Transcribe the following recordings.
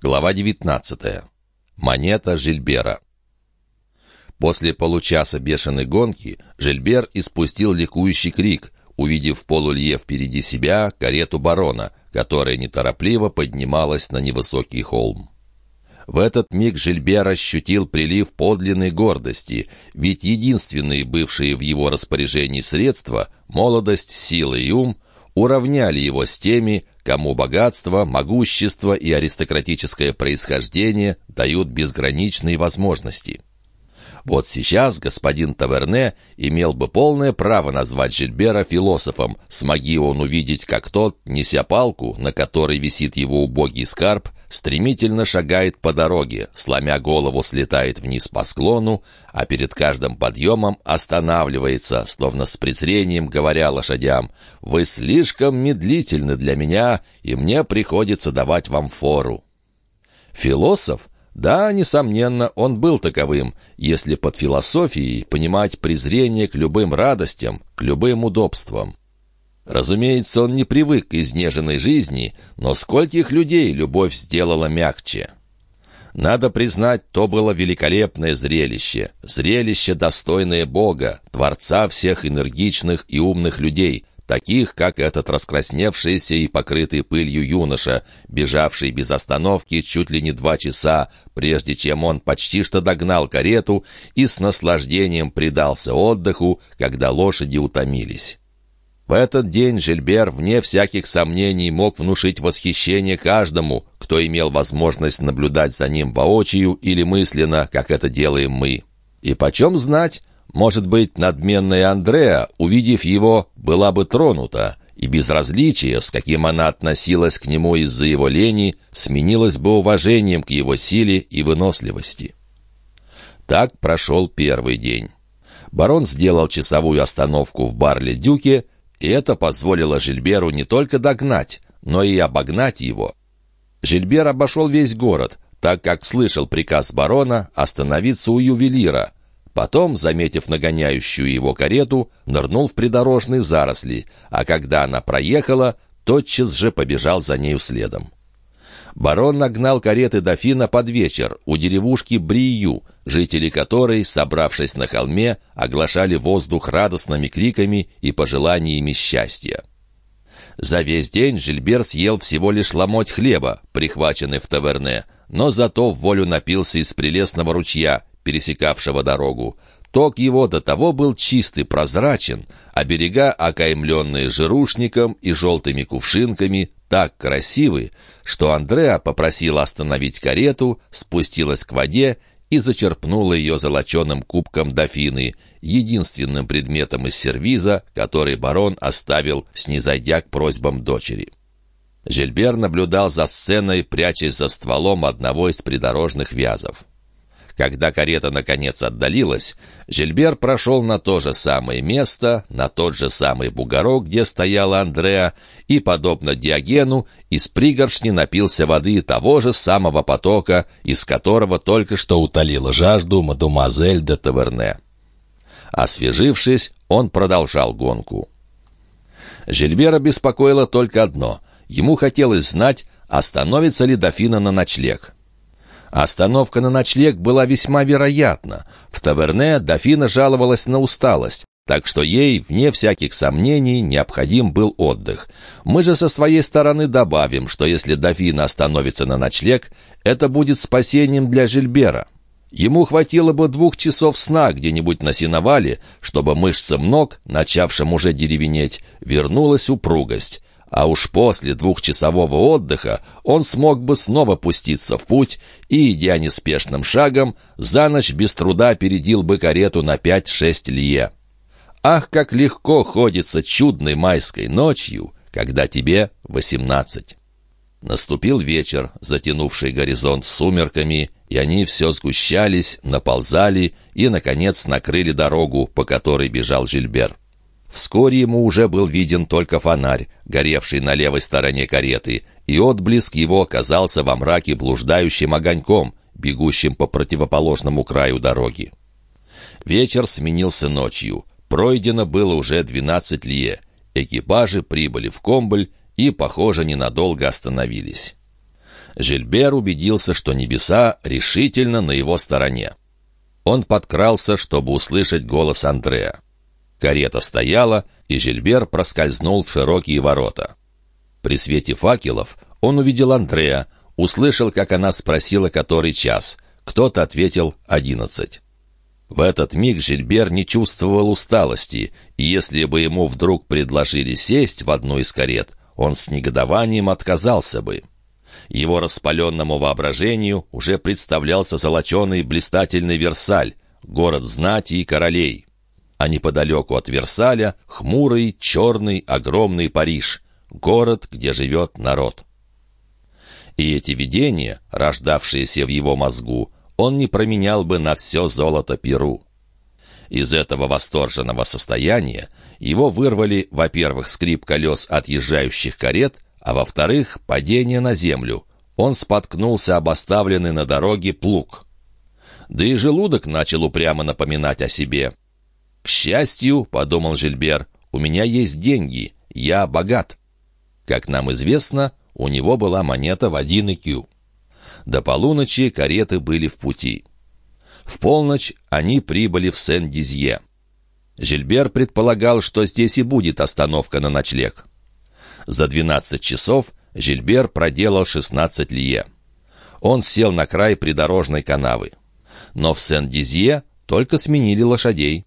Глава 19. Монета Жильбера. После получаса бешеной гонки Жильбер испустил ликующий крик, увидев в полулье впереди себя карету барона, которая неторопливо поднималась на невысокий холм. В этот миг Жильбер ощутил прилив подлинной гордости, ведь единственные бывшие в его распоряжении средства — молодость, сила и ум — уравняли его с теми, кому богатство, могущество и аристократическое происхождение дают безграничные возможности. Вот сейчас господин Таверне имел бы полное право назвать Жильбера философом, смоги он увидеть, как тот, неся палку, на которой висит его убогий скарб, стремительно шагает по дороге, сломя голову слетает вниз по склону, а перед каждым подъемом останавливается, словно с презрением говоря лошадям, «Вы слишком медлительны для меня, и мне приходится давать вам фору». Философ — да, несомненно, он был таковым, если под философией понимать презрение к любым радостям, к любым удобствам. Разумеется, он не привык к изнеженной жизни, но скольких людей любовь сделала мягче. Надо признать, то было великолепное зрелище, зрелище, достойное Бога, Творца всех энергичных и умных людей, таких, как этот раскрасневшийся и покрытый пылью юноша, бежавший без остановки чуть ли не два часа, прежде чем он почти что догнал карету и с наслаждением предался отдыху, когда лошади утомились. В этот день Жильбер, вне всяких сомнений, мог внушить восхищение каждому, кто имел возможность наблюдать за ним воочию или мысленно, как это делаем мы. И почем знать, может быть, надменная Андреа, увидев его, была бы тронута, и безразличие, с каким она относилась к нему из-за его лени, сменилось бы уважением к его силе и выносливости. Так прошел первый день. Барон сделал часовую остановку в Барле-Дюке, и это позволило Жильберу не только догнать, но и обогнать его. Жильбер обошел весь город, так как слышал приказ барона остановиться у ювелира, Потом, заметив нагоняющую его карету, нырнул в придорожные заросли, а когда она проехала, тотчас же побежал за нею следом. Барон нагнал кареты дофина под вечер у деревушки Брию, жители которой, собравшись на холме, оглашали воздух радостными криками и пожеланиями счастья. За весь день Жильбер съел всего лишь ломоть хлеба, прихваченный в таверне, но зато в волю напился из прелестного ручья, пересекавшего дорогу. Ток его до того был чистый, прозрачен, а берега, окаймленные жирушником и желтыми кувшинками, так красивы, что Андреа попросила остановить карету, спустилась к воде и зачерпнула ее золоченым кубком дофины, единственным предметом из сервиза, который барон оставил, снизойдя к просьбам дочери. Жильбер наблюдал за сценой, прячась за стволом одного из придорожных вязов. Когда карета наконец отдалилась, Жильбер прошел на то же самое место, на тот же самый бугорок, где стояла Андреа, и, подобно Диогену, из пригоршни напился воды того же самого потока, из которого только что утолила жажду мадемуазель де Таверне. Освежившись, он продолжал гонку. Жильбера беспокоило только одно. Ему хотелось знать, остановится ли дофина на ночлег. Остановка на ночлег была весьма вероятна. В таверне дофина жаловалась на усталость, так что ей, вне всяких сомнений, необходим был отдых. Мы же со своей стороны добавим, что если дофина остановится на ночлег, это будет спасением для Жильбера. Ему хватило бы двух часов сна где-нибудь на сеновале, чтобы мышцам ног, начавшим уже деревенеть, вернулась упругость, а уж после двухчасового отдыха он смог бы снова пуститься в путь и, идя неспешным шагом, за ночь без труда опередил бы карету на пять-шесть лье. Ах, как легко ходится чудной майской ночью, когда тебе восемнадцать. Наступил вечер, затянувший горизонт сумерками, и они все сгущались, наползали и, наконец, накрыли дорогу, по которой бежал Жильбер. Вскоре ему уже был виден только фонарь, горевший на левой стороне кареты, и отблеск его оказался во мраке блуждающим огоньком, бегущим по противоположному краю дороги. Вечер сменился ночью. Пройдено было уже двенадцать лье. Экипажи прибыли в Комбль и, похоже, ненадолго остановились. Жильбер убедился, что небеса решительно на его стороне. Он подкрался, чтобы услышать голос Андрея. Карета стояла, и Жильбер проскользнул в широкие ворота. При свете факелов он увидел Андрея, услышал, как она спросила, который час. Кто-то ответил «одиннадцать». В этот миг Жильбер не чувствовал усталости, и если бы ему вдруг предложили сесть в одну из карет, он с негодованием отказался бы. Его распаленному воображению уже представлялся золоченый блистательный Версаль, город знати и королей. А неподалеку от Версаля — хмурый, черный, огромный Париж, город, где живет народ. И эти видения, рождавшиеся в его мозгу, он не променял бы на все золото Перу. Из этого восторженного состояния его вырвали, во-первых, скрип колес отъезжающих карет, а во-вторых, падение на землю. Он споткнулся об оставленный на дороге плуг. Да и желудок начал упрямо напоминать о себе. «К счастью, — подумал Жильбер, — у меня есть деньги, я богат». Как нам известно, у него была монета в один икю. До полуночи кареты были в пути. В полночь они прибыли в Сен-Дизье. Жильбер предполагал, что здесь и будет остановка на ночлег. За 12 часов Жильбер проделал 16 лье. Он сел на край придорожной канавы. Но в Сен-Дизье только сменили лошадей.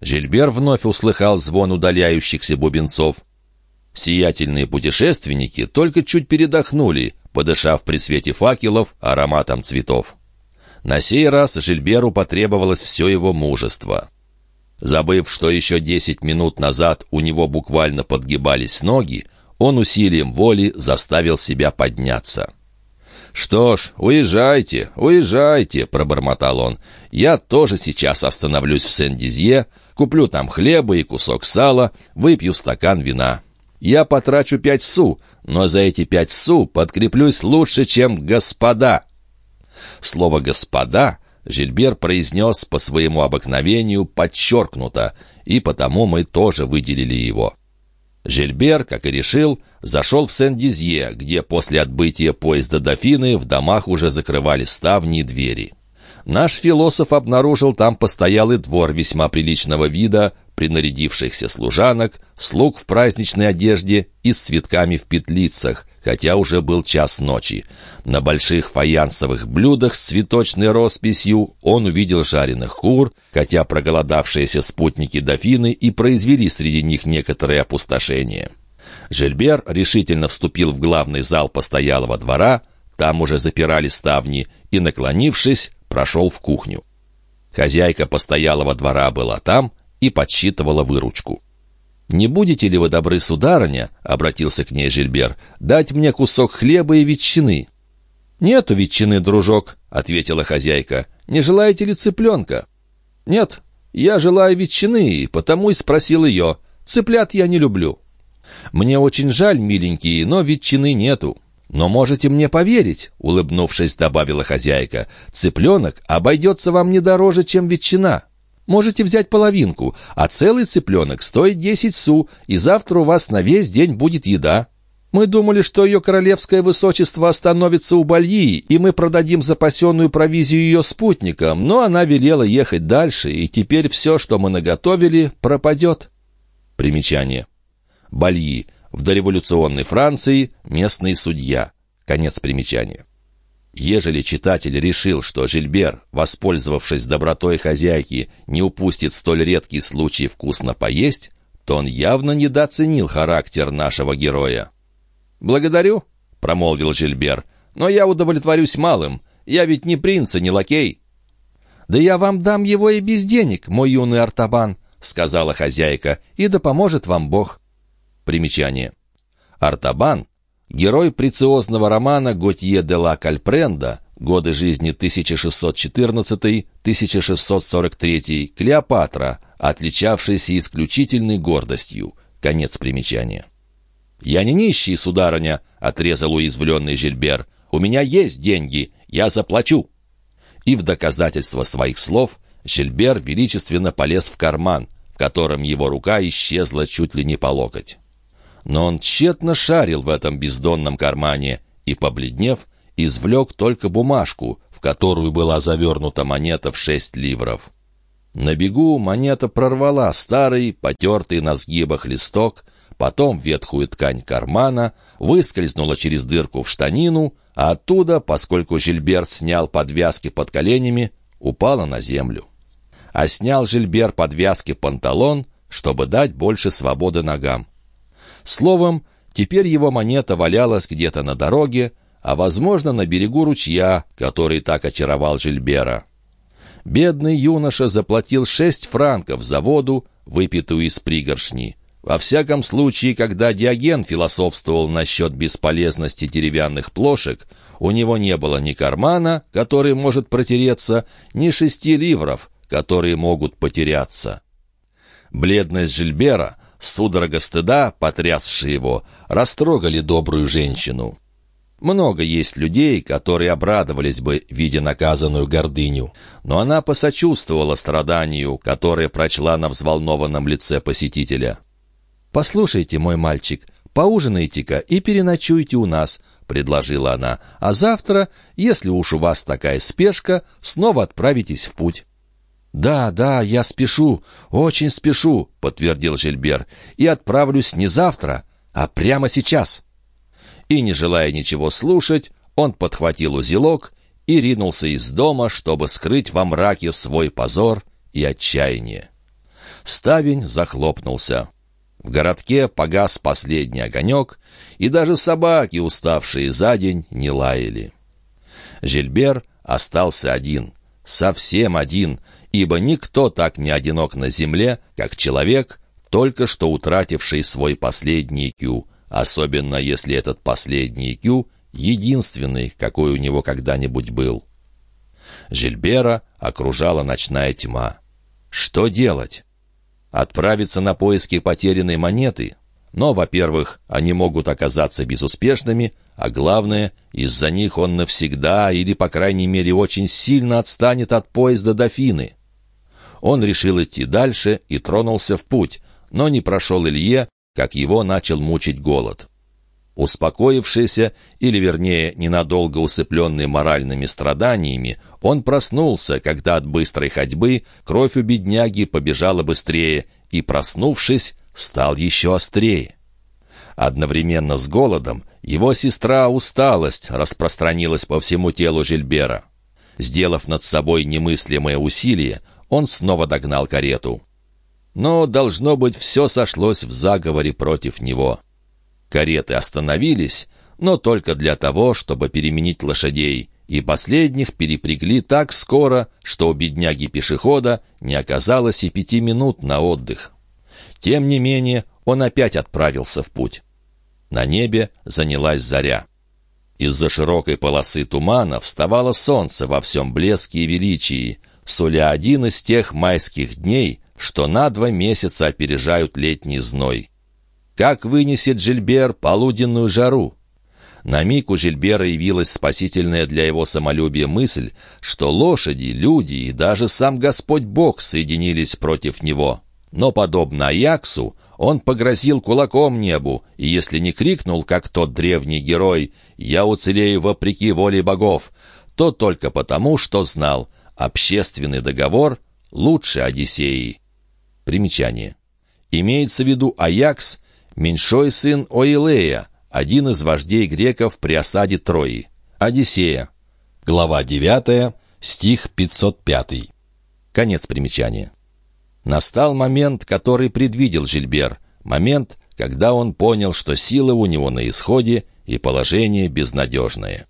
Жильбер вновь услыхал звон удаляющихся бубенцов. Сиятельные путешественники только чуть передохнули, подышав при свете факелов ароматом цветов. На сей раз Жильберу потребовалось все его мужество. Забыв, что еще десять минут назад у него буквально подгибались ноги, он усилием воли заставил себя подняться. «Что ж, уезжайте, уезжайте», — пробормотал он. «Я тоже сейчас остановлюсь в Сен-Дизье, куплю там хлеба и кусок сала, выпью стакан вина». Я потрачу пять су, но за эти пять су подкреплюсь лучше, чем господа». Слово «господа» Жильбер произнес по своему обыкновению подчеркнуто, и потому мы тоже выделили его. Жильбер, как и решил, зашел в Сен-Дизье, где после отбытия поезда Дофины в домах уже закрывали ставни и двери. Наш философ обнаружил там постоялый двор весьма приличного вида, принарядившихся служанок, слуг в праздничной одежде и с цветками в петлицах, хотя уже был час ночи. На больших фаянсовых блюдах с цветочной росписью он увидел жареных кур, хотя проголодавшиеся спутники дофины и произвели среди них некоторое опустошение. Жильбер решительно вступил в главный зал постоялого двора, там уже запирали ставни, и, наклонившись, прошел в кухню. Хозяйка постоялого двора была там и подсчитывала выручку. «Не будете ли вы добры, сударыня?» — обратился к ней Жильбер. «Дать мне кусок хлеба и ветчины». «Нету ветчины, дружок», — ответила хозяйка. «Не желаете ли цыпленка?» «Нет, я желаю ветчины, потому и спросил ее. Цыплят я не люблю». «Мне очень жаль, миленькие, но ветчины нету». «Но можете мне поверить», — улыбнувшись, добавила хозяйка, «цыпленок обойдется вам не дороже, чем ветчина. Можете взять половинку, а целый цыпленок стоит десять су, и завтра у вас на весь день будет еда». Мы думали, что ее королевское высочество остановится у Бальи, и мы продадим запасенную провизию ее спутникам, но она велела ехать дальше, и теперь все, что мы наготовили, пропадет. Примечание. Бальи в дореволюционной Франции местный судья. Конец примечания. Ежели читатель решил, что Жильбер, воспользовавшись добротой хозяйки, не упустит столь редкий случай вкусно поесть, то он явно недооценил характер нашего героя. «Благодарю», — промолвил Жильбер, — «но я удовлетворюсь малым. Я ведь не принц и не лакей». «Да я вам дам его и без денег, мой юный Артабан», — сказала хозяйка, — «и да поможет вам Бог». Примечание. Артабан — герой прециозного романа Готье де ла Кальпренда годы жизни 1614-1643, Клеопатра, отличавшийся исключительной гордостью. Конец примечания. «Я не нищий, сударыня», — отрезал уязвленный Жильбер. «У меня есть деньги, я заплачу». И в доказательство своих слов Жильбер величественно полез в карман, в котором его рука исчезла чуть ли не по локоть но он тщетно шарил в этом бездонном кармане и, побледнев, извлек только бумажку, в которую была завернута монета в шесть ливров. На бегу монета прорвала старый, потертый на сгибах листок, потом ветхую ткань кармана, выскользнула через дырку в штанину, а оттуда, поскольку Жильберт снял подвязки под коленями, упала на землю. А снял Жильбер подвязки панталон, чтобы дать больше свободы ногам. Словом, теперь его монета валялась где-то на дороге, а, возможно, на берегу ручья, который так очаровал Жильбера. Бедный юноша заплатил шесть франков за воду, выпитую из пригоршни. Во всяком случае, когда Диоген философствовал насчет бесполезности деревянных плошек, у него не было ни кармана, который может протереться, ни шести ливров, которые могут потеряться. Бледность Жильбера, судорога стыда, потрясшие его, растрогали добрую женщину. Много есть людей, которые обрадовались бы, видя наказанную гордыню. Но она посочувствовала страданию, которое прочла на взволнованном лице посетителя. «Послушайте, мой мальчик, поужинайте-ка и переночуйте у нас», — предложила она. «А завтра, если уж у вас такая спешка, снова отправитесь в путь». «Да, да, я спешу, очень спешу», — подтвердил Жильбер, «и отправлюсь не завтра, а прямо сейчас» и, не желая ничего слушать, он подхватил узелок и ринулся из дома, чтобы скрыть во мраке свой позор и отчаяние. Ставень захлопнулся. В городке погас последний огонек, и даже собаки, уставшие за день, не лаяли. Жильбер остался один, совсем один, ибо никто так не одинок на земле, как человек, только что утративший свой последний кю, особенно если этот последний Кю единственный, какой у него когда-нибудь был. Жильбера окружала ночная тьма. Что делать? Отправиться на поиски потерянной монеты? Но, во-первых, они могут оказаться безуспешными, а главное, из-за них он навсегда или, по крайней мере, очень сильно отстанет от поезда Дофины. Он решил идти дальше и тронулся в путь, но не прошел Илье, как его начал мучить голод. Успокоившийся, или вернее, ненадолго усыпленный моральными страданиями, он проснулся, когда от быстрой ходьбы кровь у бедняги побежала быстрее, и, проснувшись, стал еще острее. Одновременно с голодом его сестра усталость распространилась по всему телу Жильбера. Сделав над собой немыслимое усилие, он снова догнал карету но, должно быть, все сошлось в заговоре против него. Кареты остановились, но только для того, чтобы переменить лошадей, и последних перепрягли так скоро, что у бедняги-пешехода не оказалось и пяти минут на отдых. Тем не менее, он опять отправился в путь. На небе занялась заря. Из-за широкой полосы тумана вставало солнце во всем блеске и величии, суля один из тех майских дней, что на два месяца опережают летний зной. Как вынесет Жильбер полуденную жару? На миг у Жильбера явилась спасительная для его самолюбия мысль, что лошади, люди и даже сам Господь Бог соединились против него. Но, подобно Аяксу, он погрозил кулаком небу, и если не крикнул, как тот древний герой «Я уцелею вопреки воле богов», то только потому, что знал, общественный договор лучше Одиссеи. Примечание. Имеется в виду Аякс, меньшой сын Оилея, один из вождей греков при осаде Трои. Одиссея. Глава 9, стих 505. Конец примечания. Настал момент, который предвидел Жильбер. Момент, когда он понял, что сила у него на исходе и положение безнадежное.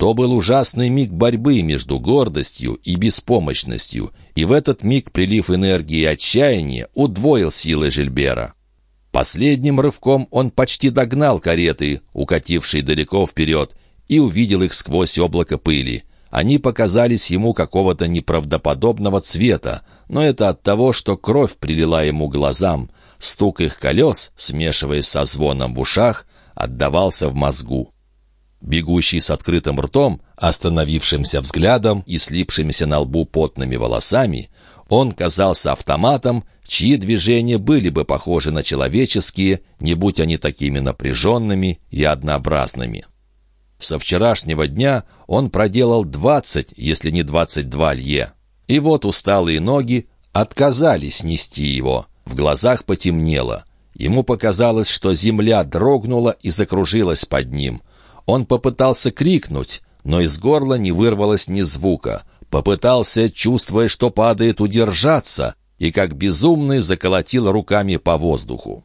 То был ужасный миг борьбы между гордостью и беспомощностью, и в этот миг прилив энергии и отчаяния удвоил силы Жильбера. Последним рывком он почти догнал кареты, укатившие далеко вперед, и увидел их сквозь облако пыли. Они показались ему какого-то неправдоподобного цвета, но это от того, что кровь прилила ему глазам. Стук их колес, смешиваясь со звоном в ушах, отдавался в мозгу. Бегущий с открытым ртом, остановившимся взглядом и слипшимися на лбу потными волосами, он казался автоматом, чьи движения были бы похожи на человеческие, не будь они такими напряженными и однообразными. Со вчерашнего дня он проделал двадцать, если не двадцать два лье. И вот усталые ноги отказались нести его. В глазах потемнело. Ему показалось, что земля дрогнула и закружилась под ним. Он попытался крикнуть, но из горла не вырвалось ни звука. Попытался, чувствуя, что падает, удержаться, и как безумный заколотил руками по воздуху.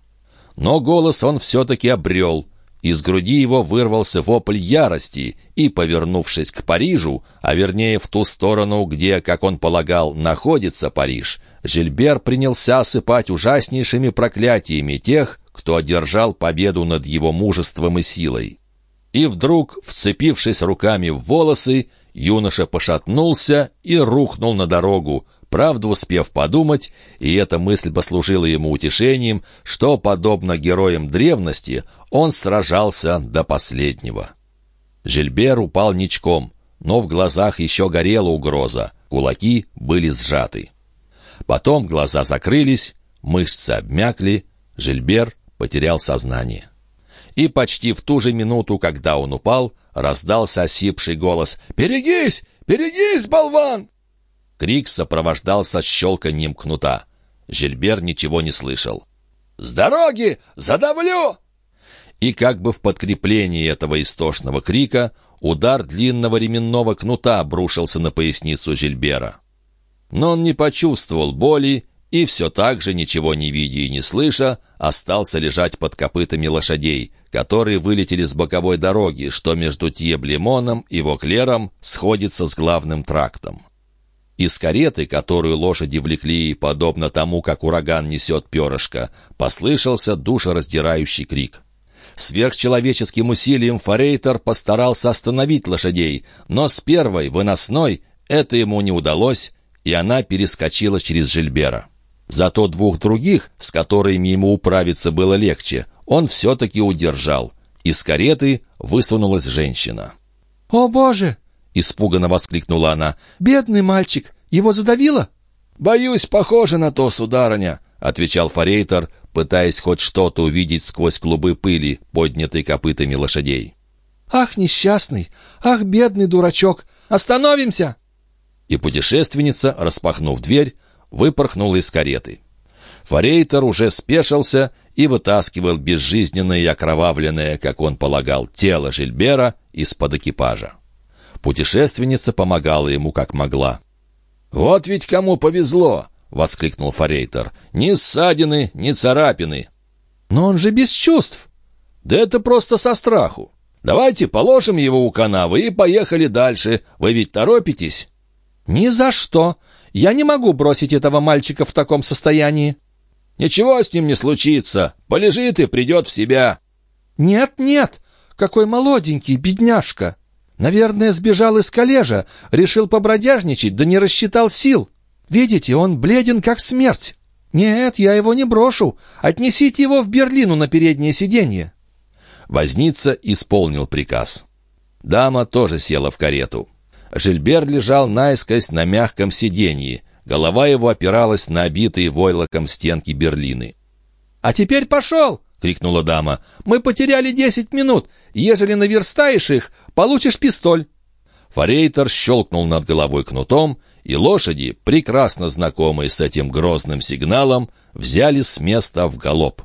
Но голос он все-таки обрел. Из груди его вырвался вопль ярости, и, повернувшись к Парижу, а вернее в ту сторону, где, как он полагал, находится Париж, Жильбер принялся осыпать ужаснейшими проклятиями тех, кто одержал победу над его мужеством и силой. И вдруг, вцепившись руками в волосы, юноша пошатнулся и рухнул на дорогу, правда успев подумать, и эта мысль послужила ему утешением, что, подобно героям древности, он сражался до последнего. Жильбер упал ничком, но в глазах еще горела угроза, кулаки были сжаты. Потом глаза закрылись, мышцы обмякли, Жильбер потерял сознание и почти в ту же минуту, когда он упал, раздался осипший голос «Берегись! Берегись, болван!» Крик сопровождался щелканьем кнута. Жильбер ничего не слышал. «С дороги! Задавлю!» И как бы в подкреплении этого истошного крика удар длинного ременного кнута обрушился на поясницу Жильбера. Но он не почувствовал боли и все так же, ничего не видя и не слыша, остался лежать под копытами лошадей, которые вылетели с боковой дороги, что между Тьеблемоном и Воклером сходится с главным трактом. Из кареты, которую лошади влекли, подобно тому, как ураган несет перышко, послышался душераздирающий крик. Сверхчеловеческим усилием Форейтер постарался остановить лошадей, но с первой, выносной, это ему не удалось, и она перескочила через Жильбера. Зато двух других, с которыми ему управиться было легче, он все-таки удержал. Из кареты высунулась женщина. «О, Боже!» — испуганно воскликнула она. «Бедный мальчик! Его задавило?» «Боюсь, похоже на то, сударыня», — отвечал Форейтер, пытаясь хоть что-то увидеть сквозь клубы пыли, поднятой копытами лошадей. «Ах, несчастный! Ах, бедный дурачок! Остановимся!» И путешественница, распахнув дверь, выпорхнула из кареты. Форейтер уже спешился и вытаскивал безжизненное и окровавленное, как он полагал, тело Жильбера из-под экипажа. Путешественница помогала ему как могла. «Вот ведь кому повезло!» — воскликнул Форейтер. «Ни ссадины, ни царапины!» «Но он же без чувств!» «Да это просто со страху! Давайте положим его у канавы и поехали дальше. Вы ведь торопитесь?» «Ни за что! Я не могу бросить этого мальчика в таком состоянии!» Ничего с ним не случится. Полежит и придет в себя». «Нет, нет, какой молоденький, бедняжка. Наверное, сбежал из коллежа, решил побродяжничать, да не рассчитал сил. Видите, он бледен, как смерть. Нет, я его не брошу. Отнесите его в Берлину на переднее сиденье». Возница исполнил приказ. Дама тоже села в карету. Жильбер лежал наискось на мягком сиденье. Голова его опиралась на обитые войлоком стенки Берлины. «А теперь пошел!» — крикнула дама. «Мы потеряли десять минут. Ежели наверстаешь их, получишь пистоль». Форейтер щелкнул над головой кнутом, и лошади, прекрасно знакомые с этим грозным сигналом, взяли с места в галоп.